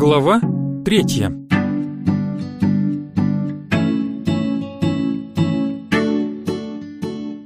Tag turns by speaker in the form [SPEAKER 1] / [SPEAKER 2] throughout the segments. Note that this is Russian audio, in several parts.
[SPEAKER 1] Глава третья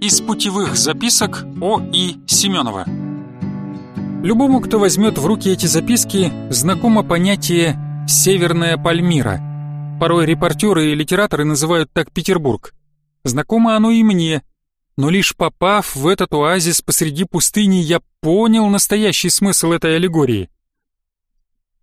[SPEAKER 1] Из путевых записок О. И. Семенова Любому, кто возьмет в руки эти записки, знакомо понятие «Северная Пальмира». Порой репортеры и литераторы называют так Петербург. Знакомо оно и мне, но лишь попав в этот оазис посреди пустыни, я понял настоящий смысл этой аллегории.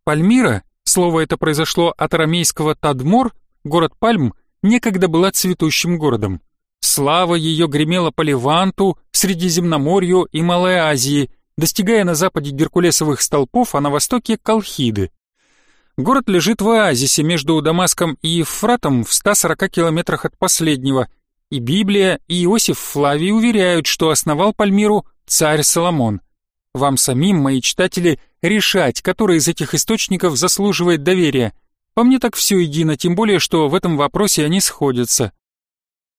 [SPEAKER 1] Пальмира Слово это произошло от арамейского «Тадмор», город Пальм, некогда была цветущим городом. Слава ее гремела по Леванту, Средиземноморью и Малой Азии, достигая на западе геркулесовых столпов, а на востоке — Колхиды. Город лежит в оазисе между Дамаском и Ефратом в 140 километрах от последнего, и Библия и Иосиф Флавий уверяют, что основал Пальмиру царь Соломон — вам самим, мои читатели, решать, который из этих источников заслуживает доверия. По мне так все едино, тем более, что в этом вопросе они сходятся.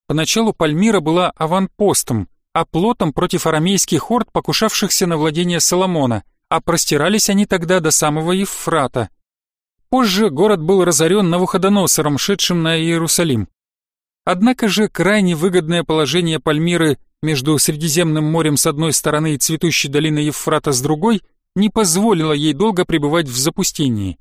[SPEAKER 1] Поначалу Пальмира была аванпостом, оплотом против арамейских орд, покушавшихся на владение Соломона, а простирались они тогда до самого Евфрата. Позже город был разорен Навуходоносором, шедшим на Иерусалим. Однако же крайне выгодное положение Пальмиры между Средиземным морем с одной стороны и цветущей долиной Евфрата с другой, не позволило ей долго пребывать в запустении.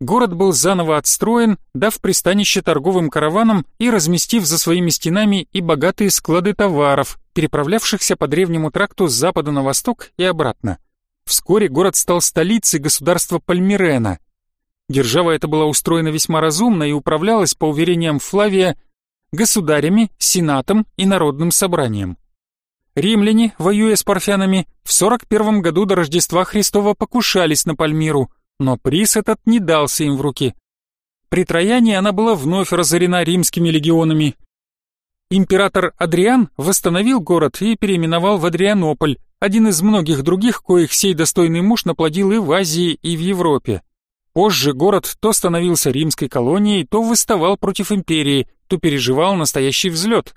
[SPEAKER 1] Город был заново отстроен, дав пристанище торговым караванам и разместив за своими стенами и богатые склады товаров, переправлявшихся по древнему тракту с запада на восток и обратно. Вскоре город стал столицей государства Пальмирена. Держава эта была устроена весьма разумно и управлялась, по уверениям Флавия, государями, сенатом и народным собранием. Римляне, воюя с парфянами, в 41 году до Рождества Христова покушались на Пальмиру, но приз этот не дался им в руки. При Трояне она была вновь разорена римскими легионами. Император Адриан восстановил город и переименовал в Адрианополь, один из многих других, коих сей достойный муж наплодил и в Азии, и в Европе. Позже город то становился римской колонией, то выставал против империи, то переживал настоящий взлет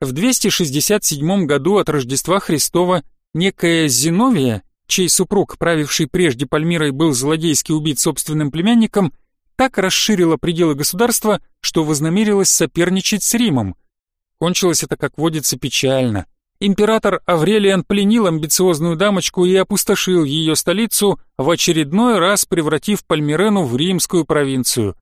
[SPEAKER 1] в 267 году от Рождества Христова некая Зиновия, чей супруг, правивший прежде Пальмирой, был злодейски убит собственным племянником, так расширила пределы государства, что вознамерилась соперничать с Римом. Кончилось это, как водится, печально. Император Аврелиан пленил амбициозную дамочку и опустошил ее столицу, в очередной раз превратив Пальмирену в римскую провинцию.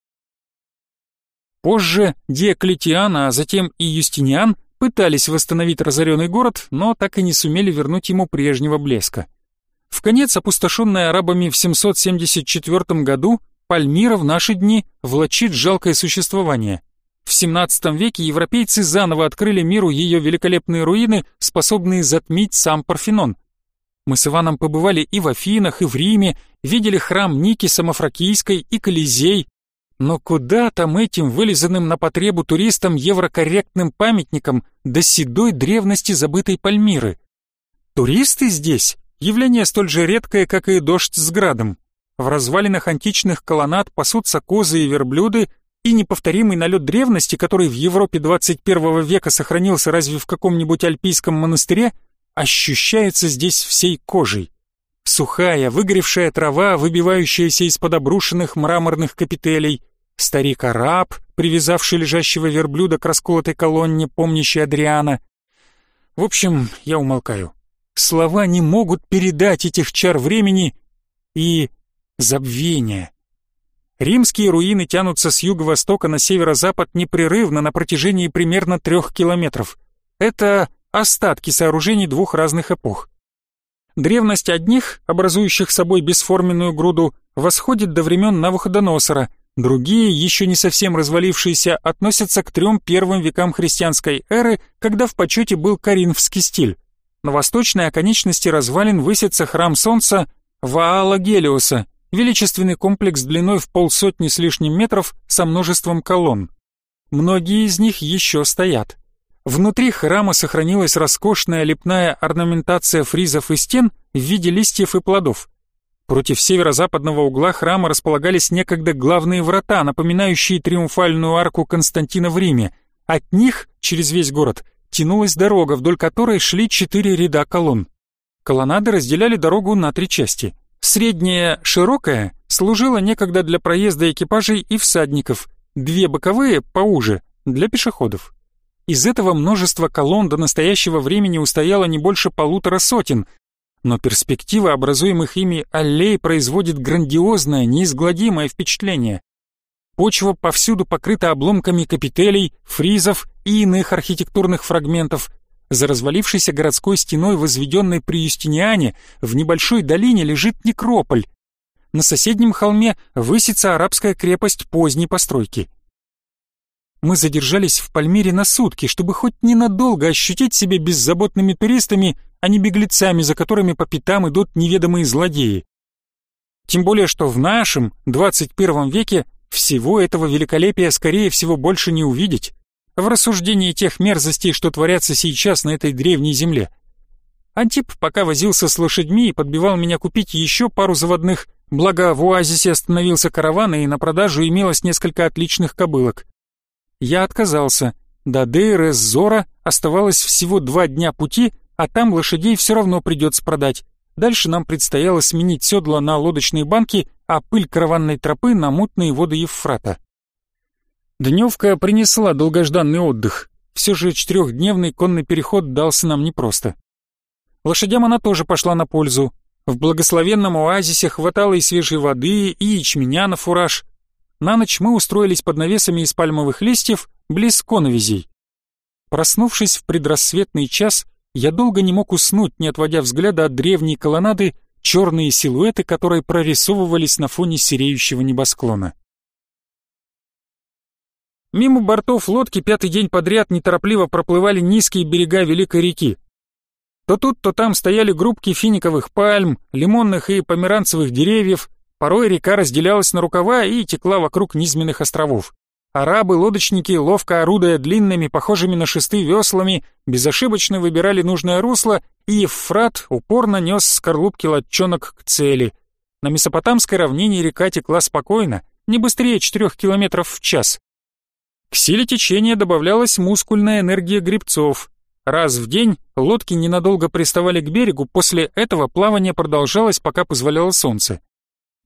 [SPEAKER 1] Позже Диоклетиан, а затем и Юстиниан пытались восстановить разоренный город, но так и не сумели вернуть ему прежнего блеска. В конец, опустошенная арабами в 774 году, Пальмира в наши дни влачит жалкое существование. В XVII веке европейцы заново открыли миру ее великолепные руины, способные затмить сам Парфенон. Мы с Иваном побывали и в Афинах, и в Риме, видели храм Ники Самофракийской и Колизей, но куда там этим вылизанным на потребу туристам еврокорректным памятникам до седой древности забытой Пальмиры? Туристы здесь — явление столь же редкое, как и дождь с градом. В развалинах античных колоннад пасутся козы и верблюды, и неповторимый налет древности, который в Европе 21 века сохранился разве в каком-нибудь альпийском монастыре, ощущается здесь всей кожей. Сухая, выгоревшая трава, выбивающаяся из-под обрушенных мраморных капителей, старик-араб, привязавший лежащего верблюда к расколотой колонне, помнящий Адриана. В общем, я умолкаю. Слова не могут передать этих чар времени и забвения. Римские руины тянутся с юго-востока на северо-запад непрерывно на протяжении примерно трех километров. Это остатки сооружений двух разных эпох. Древность одних, образующих собой бесформенную груду, восходит до времен Навуходоносора – Другие, еще не совсем развалившиеся, относятся к трем первым векам христианской эры, когда в почете был коринфский стиль. На восточной оконечности развалин высится храм солнца Ваала Гелиоса, величественный комплекс длиной в полсотни с лишним метров со множеством колонн. Многие из них еще стоят. Внутри храма сохранилась роскошная лепная орнаментация фризов и стен в виде листьев и плодов – Против северо-западного угла храма располагались некогда главные врата, напоминающие триумфальную арку Константина в Риме. От них через весь город тянулась дорога, вдоль которой шли четыре ряда колонн. Колоннады разделяли дорогу на три части. Средняя, широкая, служила некогда для проезда экипажей и всадников, две боковые, поуже, для пешеходов. Из этого множества колонн до настоящего времени устояло не больше полутора сотен, но перспектива образуемых ими аллей производит грандиозное, неизгладимое впечатление. Почва повсюду покрыта обломками капителей, фризов и иных архитектурных фрагментов. За развалившейся городской стеной, возведенной при Юстиниане, в небольшой долине лежит некрополь. На соседнем холме высится арабская крепость поздней постройки – мы задержались в Пальмире на сутки, чтобы хоть ненадолго ощутить себя беззаботными туристами, а не беглецами, за которыми по пятам идут неведомые злодеи. Тем более, что в нашем, 21 веке, всего этого великолепия, скорее всего, больше не увидеть в рассуждении тех мерзостей, что творятся сейчас на этой древней земле. Антип пока возился с лошадьми и подбивал меня купить еще пару заводных, благо в оазисе остановился караван и на продажу имелось несколько отличных кобылок. Я отказался. До Дейрес Зора оставалось всего два дня пути, а там лошадей все равно придется продать. Дальше нам предстояло сменить седла на лодочные банки, а пыль караванной тропы на мутные воды Евфрата. Дневка принесла долгожданный отдых. Все же четырехдневный конный переход дался нам непросто. Лошадям она тоже пошла на пользу. В благословенном оазисе хватало и свежей воды, и ячменя на фураж. На ночь мы устроились под навесами из пальмовых листьев близ коновизей. Проснувшись в предрассветный час, я долго не мог уснуть, не отводя взгляда от древней колоннады черные силуэты, которые прорисовывались на фоне сереющего небосклона. Мимо бортов лодки пятый день подряд неторопливо проплывали низкие берега Великой реки. То тут, то там стояли группки финиковых пальм, лимонных и померанцевых деревьев, Порой река разделялась на рукава и текла вокруг низменных островов. Арабы-лодочники, ловко орудуя длинными, похожими на шесты веслами, безошибочно выбирали нужное русло, и Евфрат упорно нес скорлупки лодчонок к цели. На Месопотамской равнине река текла спокойно, не быстрее 4 км в час. К силе течения добавлялась мускульная энергия грибцов. Раз в день лодки ненадолго приставали к берегу, после этого плавание продолжалось, пока позволяло солнце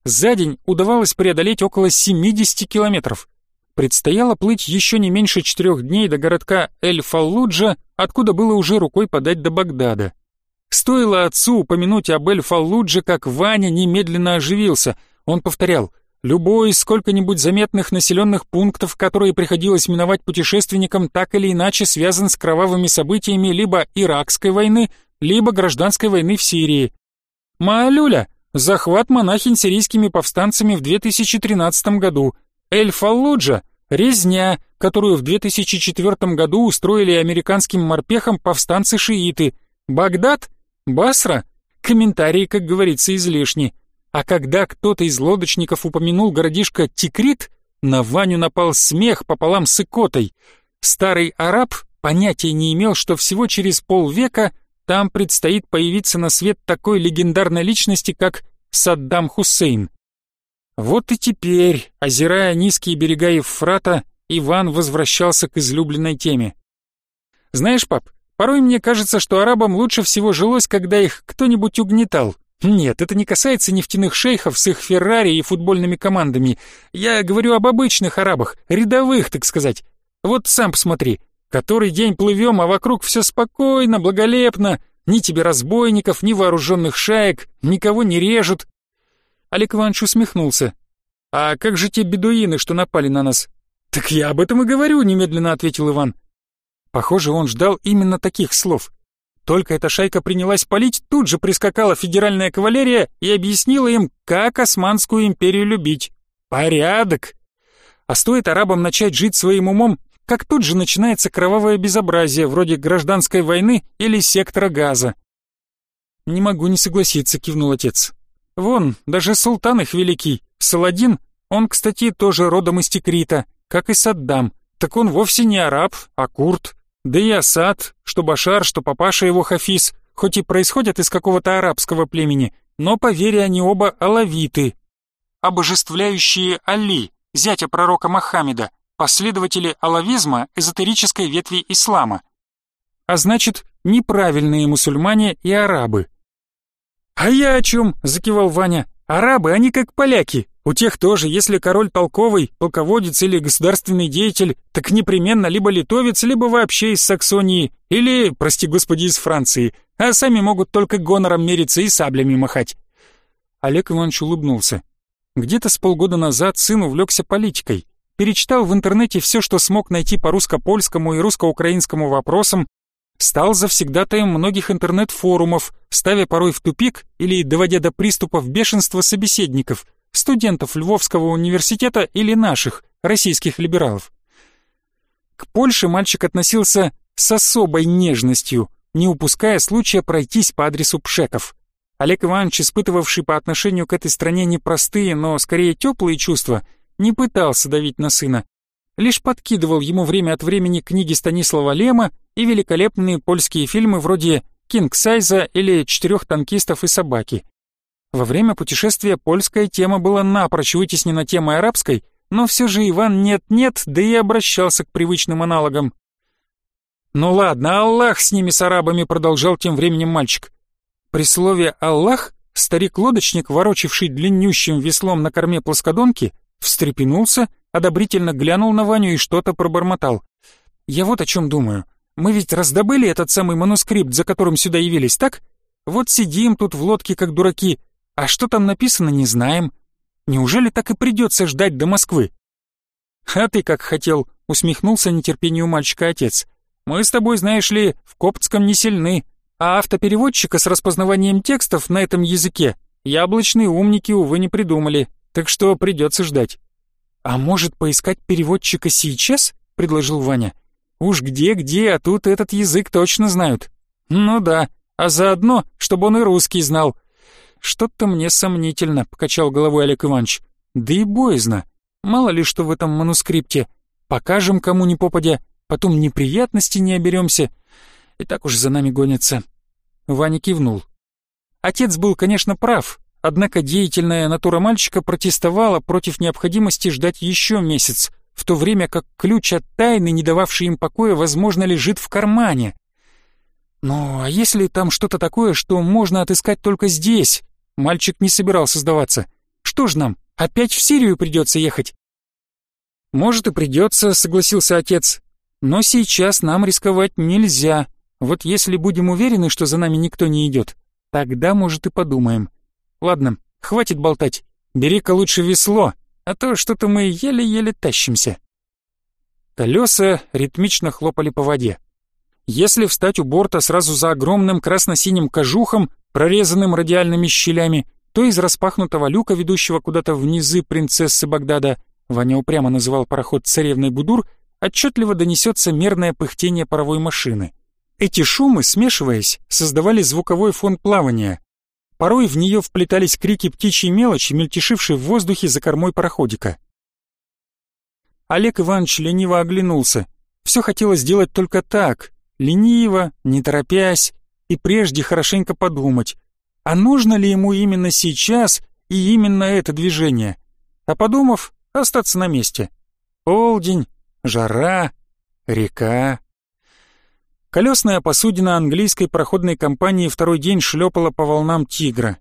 [SPEAKER 1] за день удавалось преодолеть около 70 километров. Предстояло плыть еще не меньше четырех дней до городка Эль-Фаллуджа, откуда было уже рукой подать до Багдада. Стоило отцу упомянуть об Эль-Фаллудже, как Ваня немедленно оживился. Он повторял – Любой из сколько-нибудь заметных населенных пунктов, которые приходилось миновать путешественникам, так или иначе связан с кровавыми событиями либо Иракской войны, либо гражданской войны в Сирии. «Маалюля, Захват монахинь сирийскими повстанцами в 2013 году. Эль-Фаллуджа – резня, которую в 2004 году устроили американским морпехам повстанцы-шииты. Багдад – Басра – комментарии, как говорится, излишни. А когда кто-то из лодочников упомянул городишко Тикрит, на Ваню напал смех пополам с икотой. Старый араб понятия не имел, что всего через полвека – там предстоит появиться на свет такой легендарной личности, как Саддам Хусейн. Вот и теперь, озирая низкие берега Евфрата, Иван возвращался к излюбленной теме. «Знаешь, пап, порой мне кажется, что арабам лучше всего жилось, когда их кто-нибудь угнетал. Нет, это не касается нефтяных шейхов с их Феррари и футбольными командами. Я говорю об обычных арабах, рядовых, так сказать. Вот сам посмотри, Который день плывем, а вокруг все спокойно, благолепно. Ни тебе разбойников, ни вооруженных шаек, никого не режут. Олег Иванович усмехнулся. «А как же те бедуины, что напали на нас?» «Так я об этом и говорю», — немедленно ответил Иван. Похоже, он ждал именно таких слов. Только эта шайка принялась палить, тут же прискакала федеральная кавалерия и объяснила им, как Османскую империю любить. Порядок! А стоит арабам начать жить своим умом, как тут же начинается кровавое безобразие вроде гражданской войны или сектора газа. «Не могу не согласиться», — кивнул отец. «Вон, даже султан их великий, Саладин, он, кстати, тоже родом из Тикрита, как и Саддам, так он вовсе не араб, а курд, да и Асад, что Башар, что папаша его Хафиз, хоть и происходят из какого-то арабского племени, но, по вере, они оба алавиты, обожествляющие Али, зятя пророка Мохаммеда, последователи алавизма эзотерической ветви ислама, а значит, неправильные мусульмане и арабы. «А я о чем?» — закивал Ваня. «Арабы, они как поляки. У тех тоже, если король толковый, полководец или государственный деятель, так непременно либо литовец, либо вообще из Саксонии, или, прости господи, из Франции, а сами могут только гонором мериться и саблями махать». Олег Иванович улыбнулся. Где-то с полгода назад сын увлекся политикой перечитал в интернете все, что смог найти по русско-польскому и русско-украинскому вопросам, стал завсегдатаем многих интернет-форумов, ставя порой в тупик или доводя до приступов бешенства собеседников, студентов Львовского университета или наших, российских либералов. К Польше мальчик относился с особой нежностью, не упуская случая пройтись по адресу Пшеков. Олег Иванович, испытывавший по отношению к этой стране непростые, но скорее теплые чувства, не пытался давить на сына, лишь подкидывал ему время от времени книги Станислава Лема и великолепные польские фильмы вроде «Кинг Сайза» или «Четырех танкистов и собаки». Во время путешествия польская тема была напрочь вытеснена темой арабской, но все же Иван нет-нет, да и обращался к привычным аналогам. «Ну ладно, Аллах с ними, с арабами», — продолжал тем временем мальчик. При слове «Аллах» старик-лодочник, ворочивший длиннющим веслом на корме плоскодонки, встрепенулся, одобрительно глянул на Ваню и что-то пробормотал. «Я вот о чем думаю. Мы ведь раздобыли этот самый манускрипт, за которым сюда явились, так? Вот сидим тут в лодке, как дураки, а что там написано, не знаем. Неужели так и придется ждать до Москвы?» «А ты как хотел», — усмехнулся нетерпению мальчика отец. «Мы с тобой, знаешь ли, в Коптском не сильны, а автопереводчика с распознаванием текстов на этом языке яблочные умники, увы, не придумали. Так что придется ждать. А может, поискать переводчика сейчас? Предложил Ваня. Уж где-где, а тут этот язык точно знают. Ну да, а заодно, чтобы он и русский знал. Что-то мне сомнительно, покачал головой Олег Иванович. Да и боязно. Мало ли что в этом манускрипте. Покажем кому не попадя, потом неприятности не оберемся. И так уж за нами гонятся. Ваня кивнул. Отец был, конечно, прав. Однако деятельная натура мальчика протестовала против необходимости ждать еще месяц, в то время как ключ от тайны, не дававший им покоя, возможно, лежит в кармане. «Ну, а если там что-то такое, что можно отыскать только здесь?» Мальчик не собирался сдаваться. «Что ж нам, опять в Сирию придется ехать?» «Может и придется», — согласился отец. «Но сейчас нам рисковать нельзя. Вот если будем уверены, что за нами никто не идет, тогда, может, и подумаем». Ладно, хватит болтать. Бери-ка лучше весло, а то что-то мы еле-еле тащимся. Колеса ритмично хлопали по воде. Если встать у борта сразу за огромным красно-синим кожухом, прорезанным радиальными щелями, то из распахнутого люка, ведущего куда-то внизы принцессы Багдада, Ваня упрямо называл пароход царевной Будур, отчетливо донесется мерное пыхтение паровой машины. Эти шумы, смешиваясь, создавали звуковой фон плавания, Порой в нее вплетались крики птичьей мелочи, мельтешившей в воздухе за кормой пароходика. Олег Иванович лениво оглянулся. Все хотелось сделать только так, лениво, не торопясь, и прежде хорошенько подумать, а нужно ли ему именно сейчас и именно это движение. А подумав, остаться на месте. Полдень, жара, река. Колесная посудина английской проходной компании второй день шлепала по волнам «Тигра».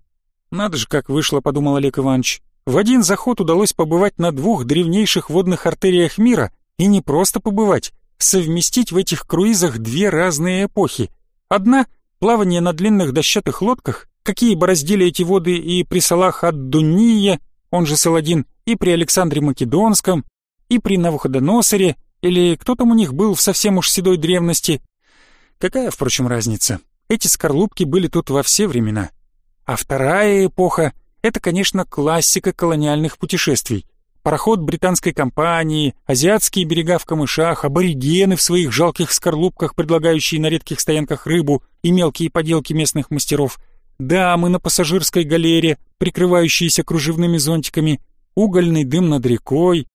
[SPEAKER 1] «Надо же, как вышло», — подумал Олег Иванович. «В один заход удалось побывать на двух древнейших водных артериях мира, и не просто побывать, совместить в этих круизах две разные эпохи. Одна — плавание на длинных дощатых лодках, какие бороздили эти воды и при Салах ад-Дунния, он же Саладин, и при Александре Македонском, и при Навуходоносоре, или кто там у них был в совсем уж седой древности, Какая, впрочем, разница? Эти скорлупки были тут во все времена. А вторая эпоха — это, конечно, классика колониальных путешествий. Пароход британской компании, азиатские берега в камышах, аборигены в своих жалких скорлупках, предлагающие на редких стоянках рыбу и мелкие поделки местных мастеров, дамы на пассажирской галере, прикрывающиеся кружевными зонтиками, угольный дым над рекой.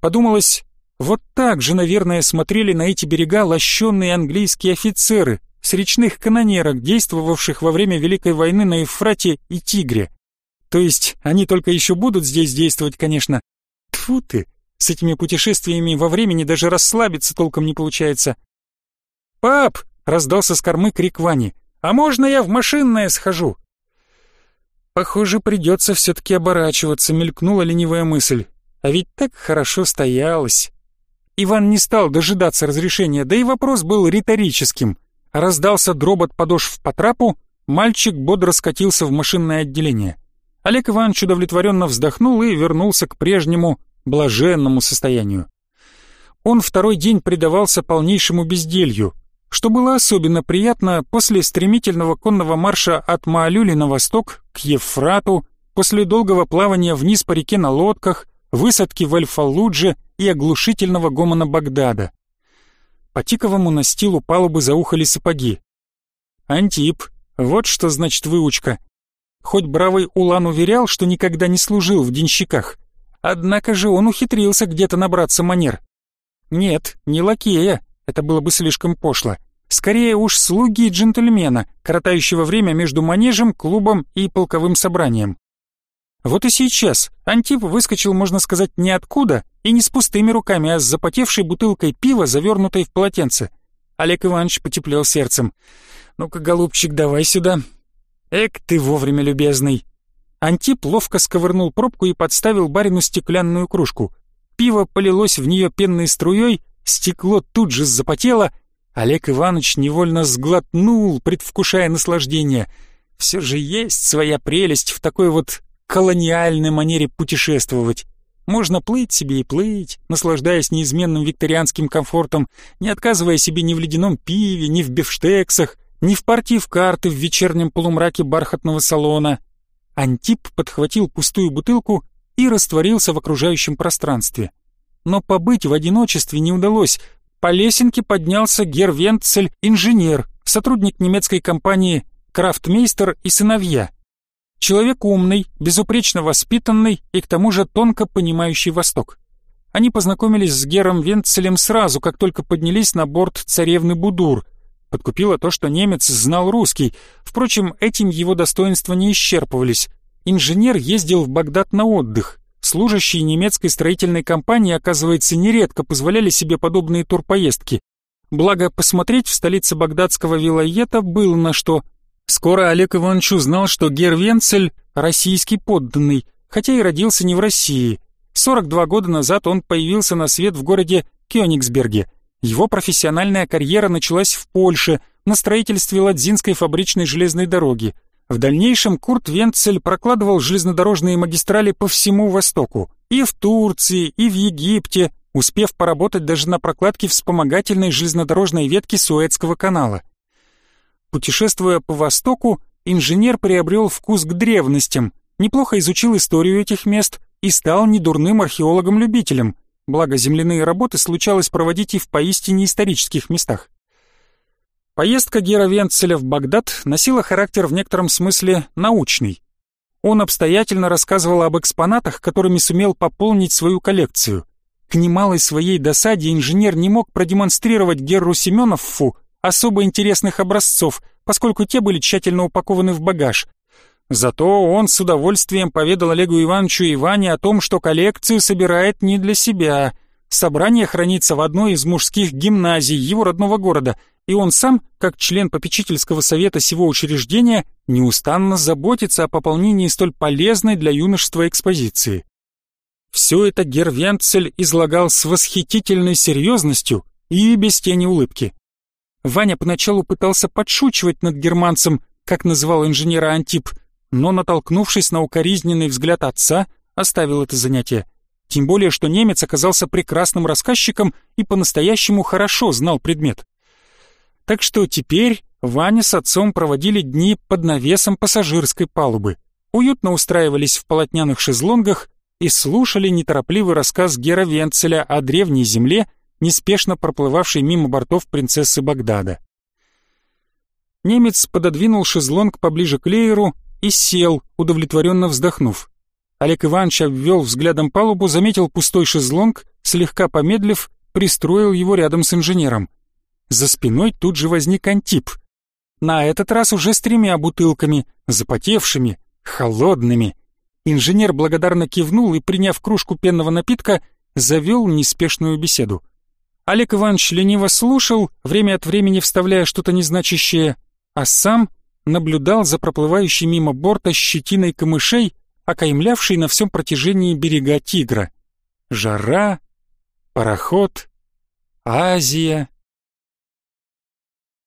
[SPEAKER 1] Подумалось, вот так же, наверное, смотрели на эти берега лощенные английские офицеры с речных канонерок, действовавших во время Великой войны на Евфрате и Тигре. То есть они только еще будут здесь действовать, конечно. Тфу ты, с этими путешествиями во времени даже расслабиться толком не получается. «Пап!» — раздался с кормы крик Вани. «А можно я в машинное схожу?» «Похоже, придется все-таки оборачиваться», — мелькнула ленивая мысль. «А ведь так хорошо стоялось». Иван не стал дожидаться разрешения, да и вопрос был риторическим. Раздался дробот подошв по трапу, мальчик бодро скатился в машинное отделение. Олег Иванович удовлетворенно вздохнул и вернулся к прежнему блаженному состоянию. Он второй день предавался полнейшему безделью, что было особенно приятно после стремительного конного марша от Маалюли на восток к Евфрату, после долгого плавания вниз по реке на лодках, высадки в Эльфалудже – и оглушительного гомона Багдада. По тиковому настилу палубы заухали сапоги. «Антип, вот что значит выучка. Хоть бравый Улан уверял, что никогда не служил в денщиках, однако же он ухитрился где-то набраться манер. Нет, не лакея, это было бы слишком пошло. Скорее уж слуги и джентльмена, коротающего время между манежем, клубом и полковым собранием. Вот и сейчас Антип выскочил, можно сказать, ниоткуда и не с пустыми руками, а с запотевшей бутылкой пива, завернутой в полотенце. Олег Иванович потеплел сердцем. «Ну-ка, голубчик, давай сюда». «Эк ты вовремя, любезный». Антип ловко сковырнул пробку и подставил барину стеклянную кружку. Пиво полилось в нее пенной струей, стекло тут же запотело. Олег Иванович невольно сглотнул, предвкушая наслаждение. «Все же есть своя прелесть в такой вот колониальной манере путешествовать. Можно плыть себе и плыть, наслаждаясь неизменным викторианским комфортом, не отказывая себе ни в ледяном пиве, ни в бифштексах, ни в партии в карты в вечернем полумраке бархатного салона. Антип подхватил пустую бутылку и растворился в окружающем пространстве. Но побыть в одиночестве не удалось. По лесенке поднялся Гервенцель, инженер, сотрудник немецкой компании «Крафтмейстер и сыновья». Человек умный, безупречно воспитанный и к тому же тонко понимающий Восток. Они познакомились с Гером Венцелем сразу, как только поднялись на борт царевны Будур. Подкупило то, что немец знал русский. Впрочем, этим его достоинства не исчерпывались. Инженер ездил в Багдад на отдых. Служащие немецкой строительной компании, оказывается, нередко позволяли себе подобные турпоездки. Благо, посмотреть в столице багдадского вилоета было на что – Скоро Олег Иванович узнал, что Гервенцель – российский подданный, хотя и родился не в России. 42 года назад он появился на свет в городе Кёнигсберге. Его профессиональная карьера началась в Польше, на строительстве Ладзинской фабричной железной дороги. В дальнейшем Курт Венцель прокладывал железнодорожные магистрали по всему Востоку. И в Турции, и в Египте, успев поработать даже на прокладке вспомогательной железнодорожной ветки Суэцкого канала. Путешествуя по Востоку, инженер приобрел вкус к древностям, неплохо изучил историю этих мест и стал недурным археологом-любителем, благо земляные работы случалось проводить и в поистине исторических местах. Поездка Гера Венцеля в Багдад носила характер в некотором смысле научный. Он обстоятельно рассказывал об экспонатах, которыми сумел пополнить свою коллекцию. К немалой своей досаде инженер не мог продемонстрировать Герру Семеновфу особо интересных образцов, поскольку те были тщательно упакованы в багаж. Зато он с удовольствием поведал Олегу Ивановичу и Ване о том, что коллекцию собирает не для себя. Собрание хранится в одной из мужских гимназий его родного города, и он сам, как член попечительского совета сего учреждения, неустанно заботится о пополнении столь полезной для юношества экспозиции. Все это Гервенцель излагал с восхитительной серьезностью и без тени улыбки. Ваня поначалу пытался подшучивать над германцем, как называл инженера Антип, но, натолкнувшись на укоризненный взгляд отца, оставил это занятие. Тем более, что немец оказался прекрасным рассказчиком и по-настоящему хорошо знал предмет. Так что теперь Ваня с отцом проводили дни под навесом пассажирской палубы, уютно устраивались в полотняных шезлонгах и слушали неторопливый рассказ Гера Венцеля о древней земле неспешно проплывавшей мимо бортов принцессы Багдада. Немец пододвинул шезлонг поближе к лееру и сел, удовлетворенно вздохнув. Олег Иванович обвел взглядом палубу, заметил пустой шезлонг, слегка помедлив, пристроил его рядом с инженером. За спиной тут же возник Антип. На этот раз уже с тремя бутылками, запотевшими, холодными. Инженер благодарно кивнул и, приняв кружку пенного напитка, завел неспешную беседу. Олег Иванович лениво слушал, время от времени вставляя что-то незначащее, а сам наблюдал за проплывающей мимо борта щетиной камышей, окаймлявшей на всем протяжении берега Тигра. Жара, пароход, Азия.